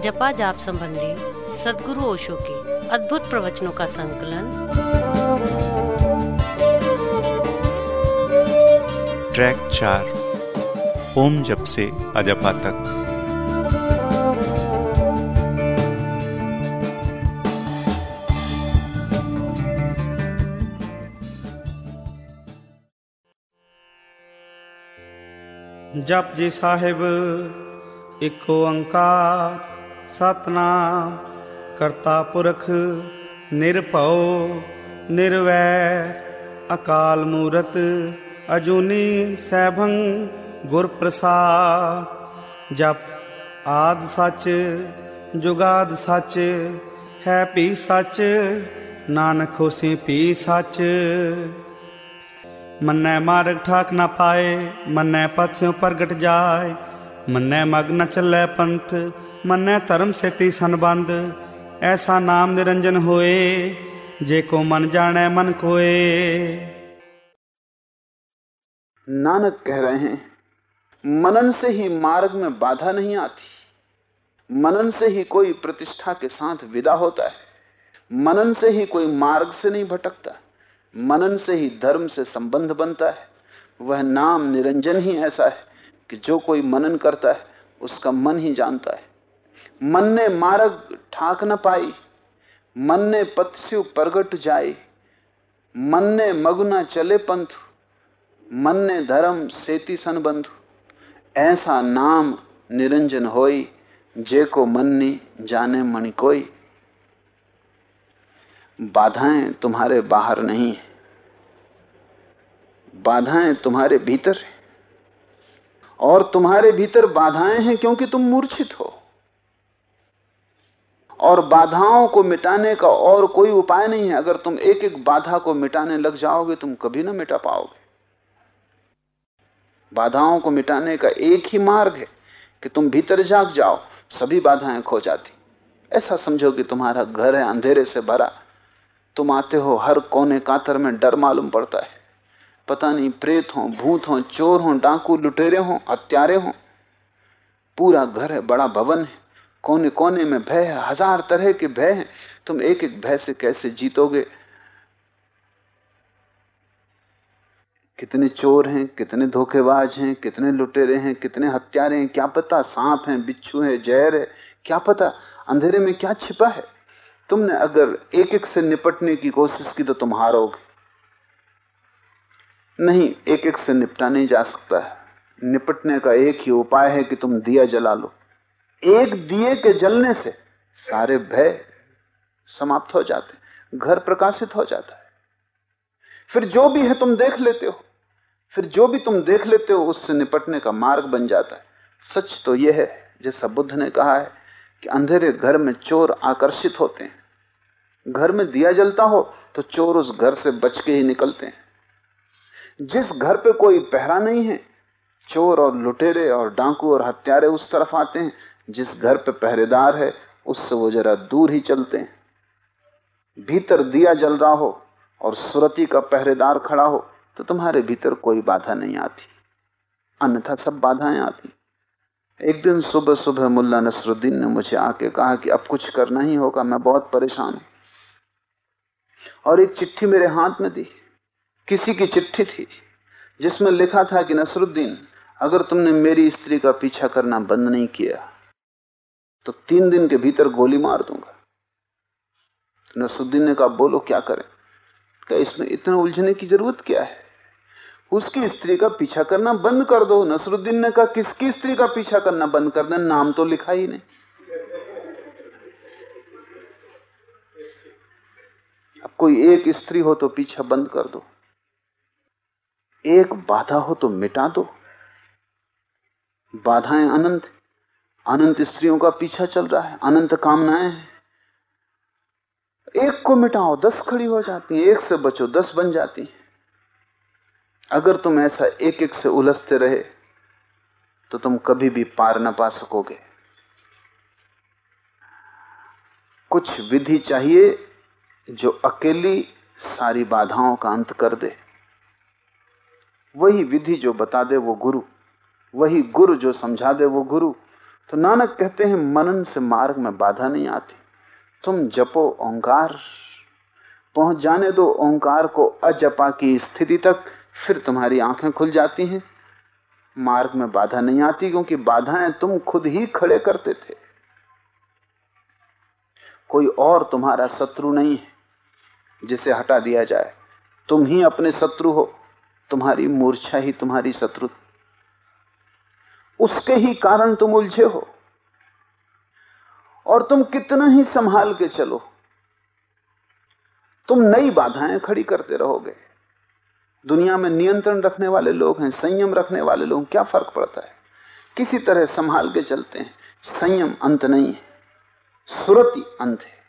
अजपा जाप संबंधी सदगुरु ओशो के अद्भुत प्रवचनों का संकलन ट्रैक चार ओम जब से अजपा तक ਜਪ ਜੀ ਸਾਹਿਬ ਇੱਕ ਓੰਕਾਰ ਸਤਨਾਮ। ਕਰਤਾ ਪੁਰਖ ਨਿਰਭਉ, ਨਿਰਵੈਰ, ਅਕਾਲ ਮੂਰਤ ਅਜੂਨੀ ਸੈਭੰ ਗੁਰ ਪ੍ਰਸਾਦ ਜਪ ਆਦ ਸੱਚ, ਜੁਗਾਦ ਸੱਚ, ਹੈ ਭੀ ਸੱਚ, ਨਾਨਕ ਹੋਸੀ ਪੀ ਸੱਚ। ਮੰਨੈ ਮਾਰਗ ਠਾਕ ਨਾ ਪਾਏ, ਮੰਨੈ ਪਥ ਪ੍ਰਗਟ ਜਾਏ, ਮੰਨੈ ਮਗ ਨ ਚੱਲੈ ਪੰਥ ਮੰਨੈ ਧਰਮ ਸੇਤੀ ਸੰਬੰਧ ਐਸਾ ਨਾਮ ਨਿਰੰਜਨ ਹੋਏ ਜੇ ਕੋ ਮਨ ਜਾਣੈ ਮਨ ਕੋਏ नानक कह रहे हैं मनन से ही मार्ग में बाधा नहीं आती मनन से ही कोई प्रतिष्ठा के साथ विदा होता है मनन से ही कोई मार्ग से नहीं भटकता मनन से ही धर्म से संबंध बनता है वह नाम निरंजन ही ऐसा है कि जो कोई मनन करता है उसका मन ही जानता है मन ने मार्ग ठाक न पाई, मन ने पत्स्यु प्रगट जाई मन ने मगुना चले पंथ, मन ने धर्म सेती सन बंधु। ऐसा नाम निरंजन होई, जे को मन्नी जाने मणि कोई। बाधाएँ तुम्हारे बाहर नहीं है। बाधाएँ तुम्हारे भीतर है। और तुम्हारे भीतर बाधाएँ हैं क्योंकि तुम मूर्छित हो। और बाधाओं को मिटाने का और कोई उपाय नहीं है। अगर तुम एक एक बाधा को मिटाने लग जाओगे, तुम कभी ना मिटा पाओगे। बाधाओं को मिटाने का एक ही मार्ग है कि तुम भीतर जाग जाओ, सभी बाधाएँ खो जाती। ऐसा समझो कि तुम्हारा घर है, अंधेरे से भरा। तुम आते हो, हर कोने कातर में डर मालूम पड़ता है। पता नहीं, प्रेत हो, भूत हो, चोर हो, डाकू लुटेरे हो, हत्यारे हो। पूरा घर है, बड़ा भवन है। कोने कोने में भय है, हज़ार तरह के भय हैं। तुम एक एक भय से कैसे जीतोगे? कितने चोर हैं, कितने धोखेबाज हैं, कितने लुटेरे हैं, कितने हत्यारे हैं, क्या पता सांप हैं, बिच्छू है, जहर है, क्या पता अंधेरे में क्या छिपा है? तुमने अगर एक एक से निपटने की कोशिश की तो तुम हारोगे। नहीं एक एक से निपटा नहीं जा सकता है। निपटने का एक ही उपाय है कि तुम दिया जला लो। एक दिए के जलने से सारे भय समाप्त हो जाते घर प्रकाशित हो जाता है। फिर जो भी है तुम देख लेते हो, फिर जो भी तुम देख लेते हो, उससे निपटने का मार्ग बन जाता है। सच तो यह है, जैसा बुद्ध ने कहा है, कि अंधेरे घर में चोर आकर्षित होते हैं। घर में दिया जलता हो तो चोर उस घर से बच के ही निकलते हैं। जिस घर पे कोई पहरा नहीं है, चोर और लुटेरे और डाकू और हत्यारे उस तरफ़ आते हैं जिस घर पे पहरेदार है, उससे वो जरा दूर ही चलते हैं। भीतर दिया जल रहा हो और सुरती का पहरेदार खड़ा हो तो तुम्हारे भीतर कोई बाधा नहीं आती। अन्यथा सब बाधाएँ आती। एक दिन सुबह सुबह मुल्ला नसरुद्दीन ने मुझे आके कहा कि अब कुछ करना ही होगा, मैं बहुत परेशान हूँ। और एक चिट्ठी मेरे हाथ में दी किसी की चिट्ठी थी, जिसमें लिखा था कि नसरुद्दीन, अगर तुमने मेरी स्त्री का पीछा करना बंद नहीं किया तो तीन दिन के भीतर गोली मार दूँगा। नसरुद्दीन ने कहा, बोलो, क्या करें? क्या इसमें इतना उलझने की ज़रूरत क्या है? उसकी स्त्री का पीछा करना बंद कर दो। नसरुद्दीन ने कहा, किसकी स्त्री का पीछा करना बंद कर दे? नाम तो लिखा ही नहीं। अब कोई एक स्त्री हो तो पीछा बंद कर दो। एक बाधा हो तो मिटा दो। बाधाएँ अनंत अनंत स्त्रियों का पीछा चल रहा है, अनंत कामनाएँ हैं। एक को मिटाओ, दस खड़ी हो जाती है, एक से बचो, दस बन जाती है। अगर तुम ऐसा एक एक से उलझते रहे तो तुम कभी भी पार ना पा सकोगे। कुछ विधि चाहिए जो अकेली सारी बाधाओं का अंत कर दे। वही विधि जो बता दे वो गुरु, वही गुरु जो समझा दे वो गुरु। तो नानक कहते हैं, मनन से मार्ग में बाधा नहीं आती। तुम जपो ओंकार, पहुँच जाने दो ओंकार को अजपा की स्थिति तक, फिर तुम्हारी आँखें खुल जाती हैं। मार्ग में बाधा नहीं आती, क्योंकि बाधाएँ तुम खुद ही खड़े करते थे। कोई और तुम्हारा शत्रु नहीं है, जिसे हटा दिया जाए। तुम ही अपने शत्रु हो, तुम्हारी मूर्छा ही तुम्हारी शत्रु उसके ही कारण तुम उलझे हो। और तुम कितना ही संभाल के चलो। तुम नई बाधाएँ खड़ी करते रहोगे। दुनिया में नियंत्रण रखने वाले लोग हैं, संयम रखने वाले लोग, क्या फ़र्क पड़ता है? किसी तरह संभाल के चलते हैं। संयम अंत नहीं है, सुरति अंत है।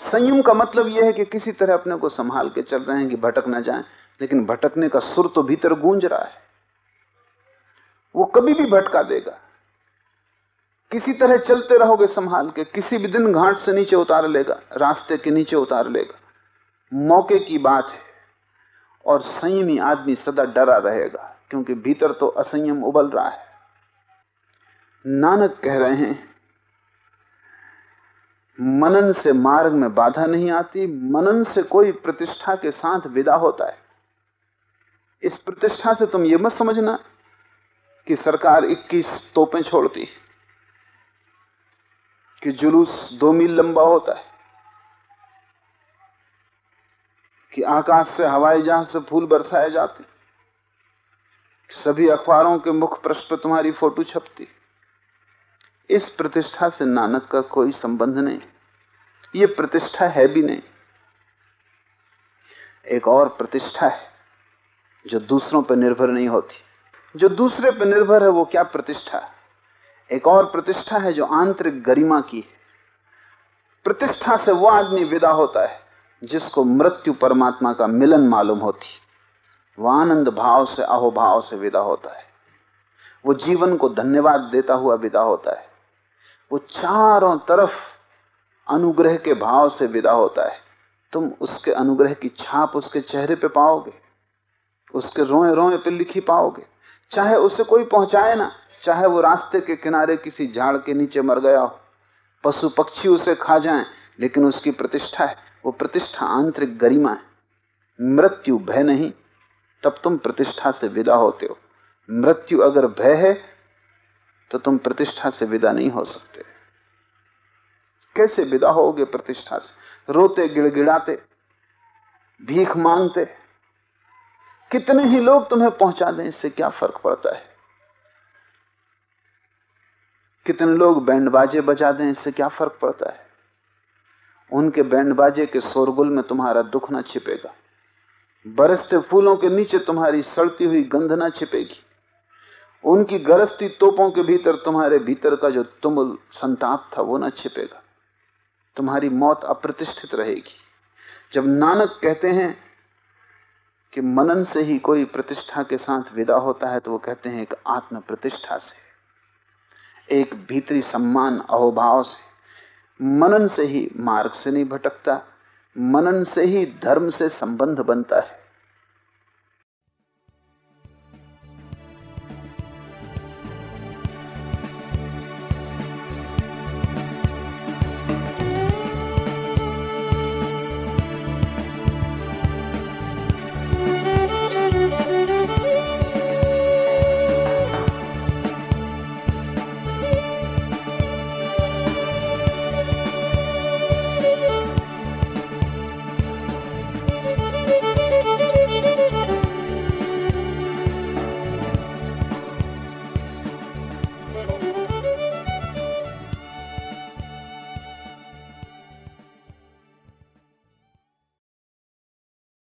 संयम का मतलब यह है कि किसी तरह अपने को संभाल के चल रहे हैं कि भटक ना जाएँ, लेकिन भटकने का सुर तो भीतर गूंज रहा है। वो कभी भी भटका देगा। किसी तरह चलते रहोगे संभाल के, किसी भी दिन घाट से नीचे उतार लेगा, रास्ते के नीचे उतार लेगा। मौके की बात है और संयमी आदमी सदा डरा रहेगा, क्योंकि भीतर तो असंयम उबल रहा है। नानक कह रहे हैं, मनन से मार्ग में बाधा नहीं आती, मनन से कोई प्रतिष्ठा के साथ विदा होता है। इस प्रतिष्ठा से तुम ये मत समझना कि सरकार 21 तोपें छोड़ती कि जुलूस दो मील लंबा होता है, कि आकाश से हवाई जहाज़ से फूल बरसाए जाते सभी अखबारों के मुख पृष्ठ पर तुम्हारी फ़ोटो छपती इस प्रतिष्ठा से नानक का कोई संबंध नहीं, ये प्रतिष्ठा है भी नहीं। एक और प्रतिष्ठा है, जो दूसरों पर निर्भर नहीं होती। जो दूसरे पर निर्भर है, वो क्या प्रतिष्ठा एक और प्रतिष्ठा है जो आंतरिक गरिमा की है। प्रतिष्ठा से वो आदमी विदा होता है, जिसको मृत्यु परमात्मा का मिलन मालूम होती वह आनंद भाव से, अहोभाव से विदा होता है। वो जीवन को धन्यवाद देता हुआ विदा होता है। वो चारों तरफ़ अनुग्रह के भाव से विदा होता है। तुम उसके अनुग्रह की छाप उसके चेहरे पे पाओगे, उसके रोए रोए पे लिखी पाओगे। चाहे उसे कोई पहुँचाए ना, चाहे वो रास्ते के किनारे किसी झाड़ के नीचे मर गया हो, पशु पक्षी उसे खा जाएँ, लेकिन उसकी प्रतिष्ठा है, वो प्रतिष्ठा आंतरिक गरिमा है। मृत्यु भय नहीं, तब तुम प्रतिष्ठा से विदा होते हो। मृत्यु अगर भय है तो तुम प्रतिष्ठा से विदा नहीं हो सकते। कैसे विदा होगे प्रतिष्ठा से? रोते, गिड़गिड़ाते, भीख मांगते कितने ही लोग तुम्हें पहुँचा दें, इससे क्या फ़र्क पड़ता है? कितने लोग बैंड बाजे बजा दें, इससे क्या फ़र्क पड़ता है? उनके बैंड बाजे के शोरगुल में तुम्हारा दुख ना छिपेगा। बरसते फूलों के नीचे तुम्हारी सड़ती हुई गंध ना छिपेगी। उनकी गरजती तोपों के भीतर तुम्हारे भीतर का जो तुमुल संताप था, वो ना छिपेगा। तुम्हारी मौत अप्रतिष्ठित रहेगी। जब नानक कहते हैं कि मनन से ही कोई प्रतिष्ठा के साथ विदा होता है तो वो कहते हैं एक आत्म प्रतिष्ठा से, एक भीतरी सम्मान अहोभाव से। मनन से ही मार्ग से नहीं भटकता, मनन से ही धर्म से संबंध बनता है।